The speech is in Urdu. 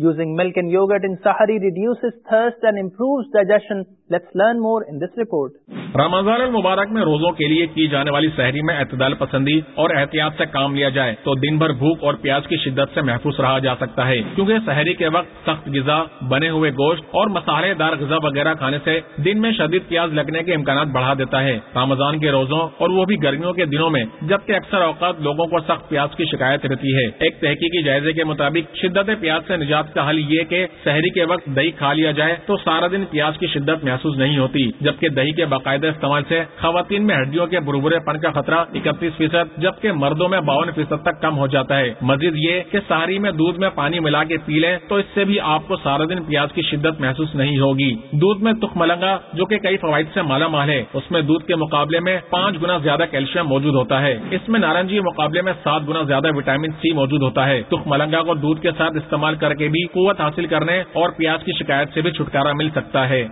Using milk and yogurt in sahari reduces thirst and improves digestion. Let's learn more in this report. رمضان المبارک میں روزوں کے لیے کی جانے والی شہری میں اعتدال پسندی اور احتیاط سے کام لیا جائے تو دن بھر بھوک اور پیاز کی شدت سے محفوظ رہا جا سکتا ہے کیونکہ سحری شہری کے وقت سخت غذا بنے ہوئے گوشت اور مسالے دار غذا وغیرہ کھانے سے دن میں شدید پیاز لگنے کے امکانات بڑھا دیتا ہے رمضان کے روزوں اور وہ بھی گرمیوں کے دنوں میں جبکہ اکثر اوقات لوگوں کو سخت پیاز کی شکایت رہتی ہے ایک تحقیقی جائزے کے مطابق شدت پیاز سے نجات کا حل یہ کہ شہری کے وقت دہی کھا لیا جائے تو سارا دن پیاز کی شدت محسوس نہیں ہوتی جبکہ دہی کے باقاعدہ استعمال سے خواتین میں ہڈیوں کے بربرے پن کا خطرہ اکتیس فیصد جبکہ مردوں میں باون فیصد تک کم ہو جاتا ہے مزید یہ کہ ساری میں دودھ میں پانی ملا کے پی لیں تو اس سے بھی آپ کو سارا دن پیاز کی شدت محسوس نہیں ہوگی دودھ میں تخ ملنگا جو کہ کئی فوائد سے مالا مال ہے اس میں دودھ کے مقابلے میں پانچ گنا زیادہ کیلشیم موجود ہوتا ہے اس میں نارنجی کے مقابلے میں سات گنا زیادہ وٹامن سی موجود ہوتا ہے تخ ملنگا کو دودھ کے ساتھ استعمال کر کے بھی قوت حاصل کرنے اور پیاز کی شکایت سے بھی چھٹکارا مل سکتا ہے